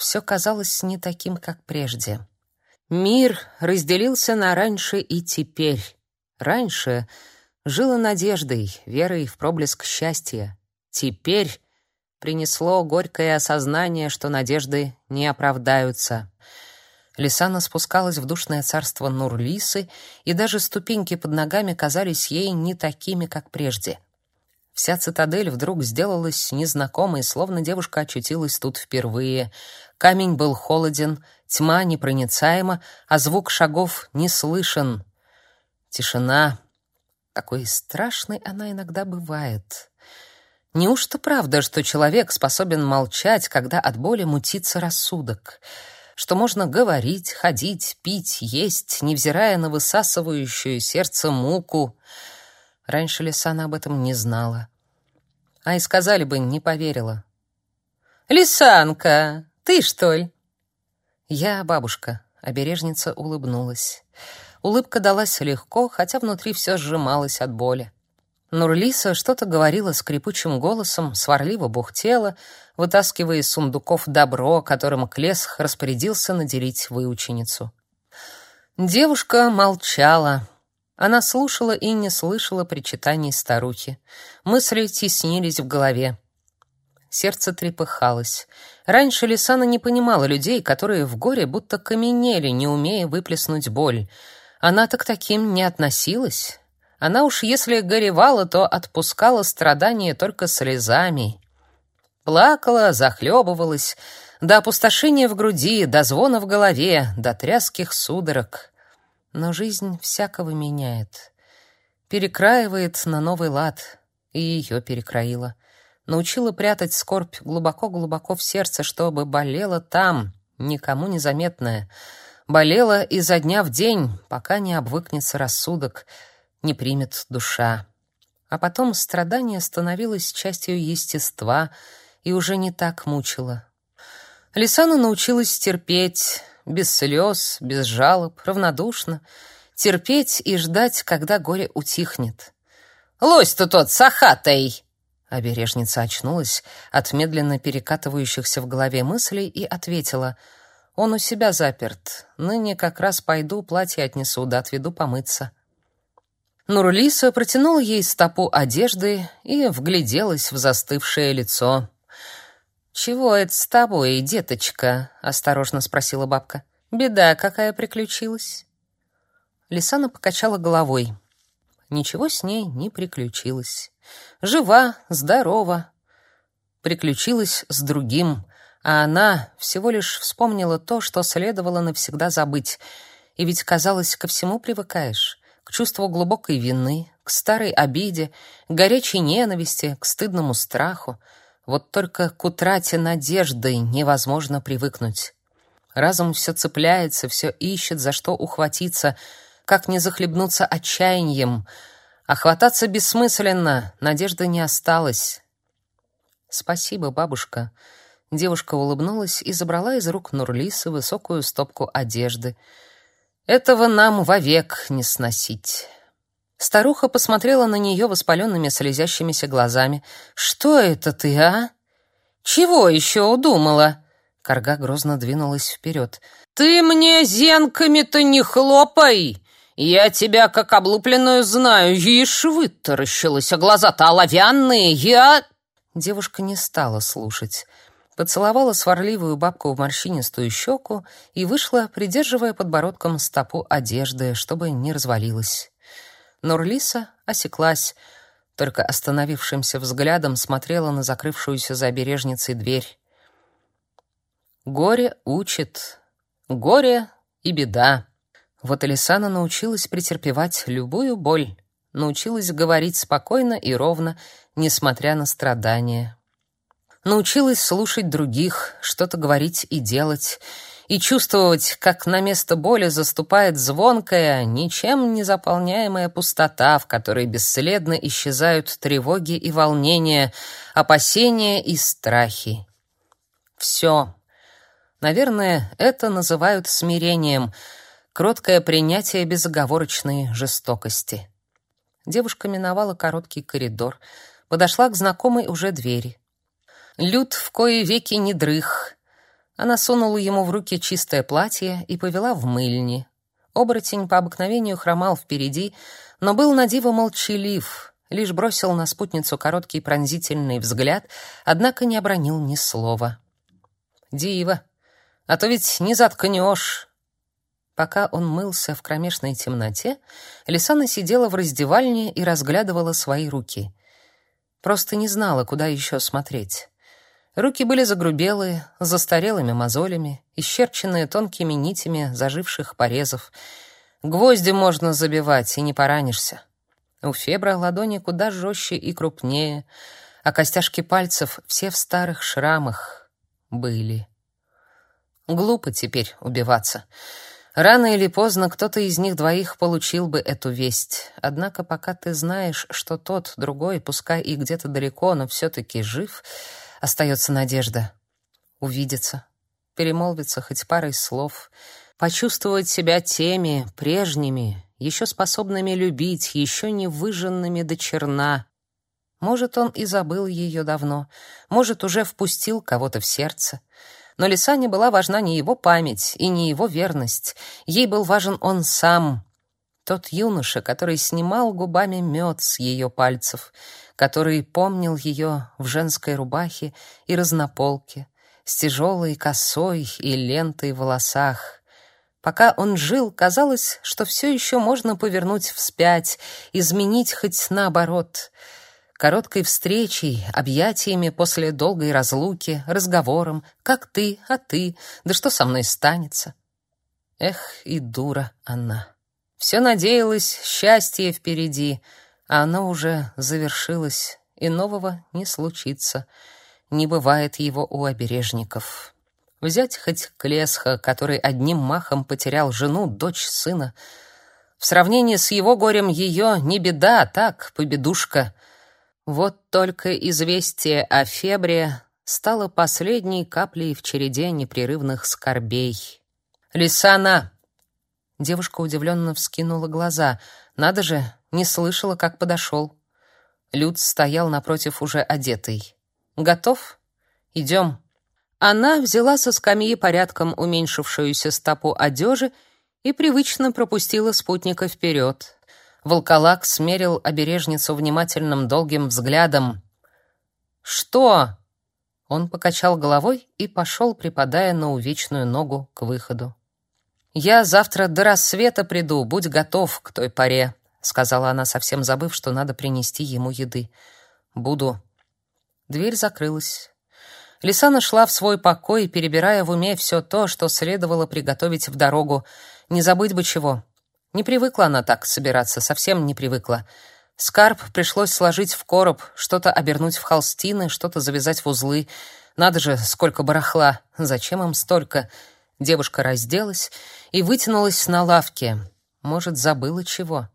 все казалось не таким, как прежде. Мир разделился на раньше и теперь. Раньше жило надеждой, верой в проблеск счастья. Теперь принесло горькое осознание, что надежды не оправдаются. Лисана спускалась в душное царство Нурлисы, и даже ступеньки под ногами казались ей не такими, как прежде. Вся цитадель вдруг сделалась незнакомой, словно девушка очутилась тут впервые. Камень был холоден, тьма непроницаема, а звук шагов не слышен. Тишина. Такой страшной она иногда бывает. Неужто правда, что человек способен молчать, когда от боли мутится рассудок? Что можно говорить, ходить, пить, есть, невзирая на высасывающую сердце муку? Раньше Лисана об этом не знала. А и сказали бы, не поверила. «Лисанка, ты что ли?» «Я бабушка», — обережница улыбнулась. Улыбка далась легко, хотя внутри все сжималось от боли. Нурлиса что-то говорила скрипучим голосом, сварливо бухтела, вытаскивая из сундуков добро, которым Клесх распорядился наделить выученицу. Девушка молчала. Она слушала и не слышала причитаний старухи. Мысли теснились в голове. Сердце трепыхалось. Раньше Лисана не понимала людей, которые в горе будто каменели, не умея выплеснуть боль. Она-то к таким не относилась. Она уж если горевала, то отпускала страдания только слезами. Плакала, захлебывалась, до опустошения в груди, до звона в голове, до тряских судорог. Но жизнь всякого меняет. Перекраивает на новый лад. И ее перекроила. Научила прятать скорбь глубоко-глубоко в сердце, чтобы болела там, никому незаметная. Болела изо дня в день, пока не обвыкнется рассудок — не примет душа. А потом страдание становилось частью естества и уже не так мучило. Лисана научилась терпеть, без слез, без жалоб, равнодушно, терпеть и ждать, когда горе утихнет. «Лось-то тот сахатый!» Обережница очнулась от медленно перекатывающихся в голове мыслей и ответила: "Он у себя заперт. Ныне как раз пойду платье отнесу, да отведу помыться". Нурлиса протянула ей стопу одежды и вгляделась в застывшее лицо. «Чего это с тобой, деточка?» — осторожно спросила бабка. «Беда какая приключилась?» Лисана покачала головой. Ничего с ней не приключилось. Жива, здорова. Приключилась с другим, а она всего лишь вспомнила то, что следовало навсегда забыть. И ведь, казалось, ко всему привыкаешь к чувству глубокой вины, к старой обиде, к горячей ненависти, к стыдному страху. Вот только к утрате надежды невозможно привыкнуть. Разум все цепляется, все ищет, за что ухватиться, как не захлебнуться отчаянием. А хвататься бессмысленно, надежды не осталось. «Спасибо, бабушка». Девушка улыбнулась и забрала из рук Нурлисы высокую стопку одежды — этого нам вовек не сносить. Старуха посмотрела на нее воспаленными слезящимися глазами. Что это ты, а? Чего еще удумала? Карга грозно двинулась вперед. Ты мне зенками-то не хлопай! Я тебя как облупленную знаю, ишь вытаращилась, а глаза-то оловянные, я...» Девушка не стала слушать поцеловала сварливую бабку в морщинистую щеку и вышла, придерживая подбородком стопу одежды, чтобы не развалилась. Нурлиса осеклась, только остановившимся взглядом смотрела на закрывшуюся за обережницей дверь. Горе учит. Горе и беда. Вот Алисана научилась претерпевать любую боль, научилась говорить спокойно и ровно, несмотря на страдания научилась слушать других, что-то говорить и делать, и чувствовать, как на место боли заступает звонкая, ничем не заполняемая пустота, в которой бесследно исчезают тревоги и волнения, опасения и страхи. Все. Наверное, это называют смирением, кроткое принятие безоговорочной жестокости. Девушка миновала короткий коридор, подошла к знакомой уже двери. Люд в кои веки не дрых. Она сунула ему в руки чистое платье и повела в мыльни. Оборотень по обыкновению хромал впереди, но был на диво молчалив, лишь бросил на спутницу короткий пронзительный взгляд, однако не обронил ни слова. «Дива, а то ведь не заткнешь!» Пока он мылся в кромешной темноте, Лисана сидела в раздевальне и разглядывала свои руки. Просто не знала, куда еще смотреть. Руки были загрубелые, застарелыми мозолями, исчерченные тонкими нитями заживших порезов. Гвозди можно забивать, и не поранишься. У Фебра ладони куда жестче и крупнее, а костяшки пальцев все в старых шрамах были. Глупо теперь убиваться. Рано или поздно кто-то из них двоих получил бы эту весть. Однако пока ты знаешь, что тот, другой, пускай и где-то далеко, но все-таки жив, остается надежда. Увидеться, перемолвиться хоть парой слов, почувствовать себя теми, прежними, еще способными любить, еще не выжженными до черна. Может, он и забыл ее давно, может, уже впустил кого-то в сердце. Но Лисане была важна не его память и не его верность. Ей был важен он сам, тот юноша, который снимал губами мед с ее пальцев, который помнил ее в женской рубахе и разнополке, с тяжелой косой и лентой в волосах. Пока он жил, казалось, что все еще можно повернуть вспять, изменить хоть наоборот — короткой встречей, объятиями после долгой разлуки, разговором, как ты, а ты, да что со мной станется. Эх, и дура она. Все надеялась, счастье впереди, а оно уже завершилось, и нового не случится. Не бывает его у обережников. Взять хоть Клесха, который одним махом потерял жену, дочь, сына. В сравнении с его горем ее не беда, а так, победушка — вот только известие о Фебре стало последней каплей в череде непрерывных скорбей. «Лисана!» Девушка удивленно вскинула глаза. Надо же, не слышала, как подошел. Люд стоял напротив уже одетый. «Готов? Идем». Она взяла со скамьи порядком уменьшившуюся стопу одежи и привычно пропустила спутника вперед. Волколак смерил обережницу внимательным долгим взглядом. «Что?» Он покачал головой и пошел, припадая на увечную ногу к выходу. «Я завтра до рассвета приду, будь готов к той поре», — сказала она, совсем забыв, что надо принести ему еды. «Буду». Дверь закрылась. Лисана шла в свой покой, перебирая в уме все то, что следовало приготовить в дорогу. Не забыть бы чего. Не привыкла она так собираться, совсем не привыкла. Скарб пришлось сложить в короб, что-то обернуть в холстины, что-то завязать в узлы. Надо же, сколько барахла. Зачем им столько? Девушка разделась и вытянулась на лавке. Может, забыла чего?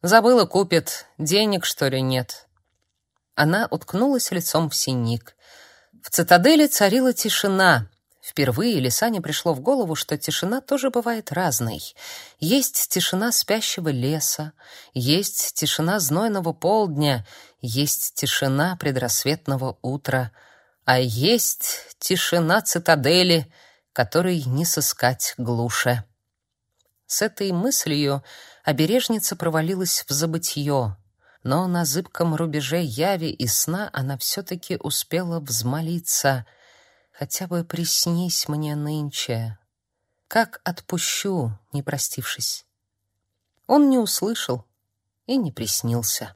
Забыла, купит. Денег, что ли, нет? Она уткнулась лицом в синик. В цитадели царила тишина. Впервые Лисане пришло в голову, что тишина тоже бывает разной. Есть тишина спящего леса, есть тишина знойного полдня, есть тишина предрассветного утра, а есть тишина цитадели, которой не сыскать глуше. С этой мыслью обережница провалилась в забытье, но на зыбком рубеже яви и сна она все-таки успела взмолиться — хотя бы приснись мне нынче. Как отпущу, не простившись? Он не услышал и не приснился.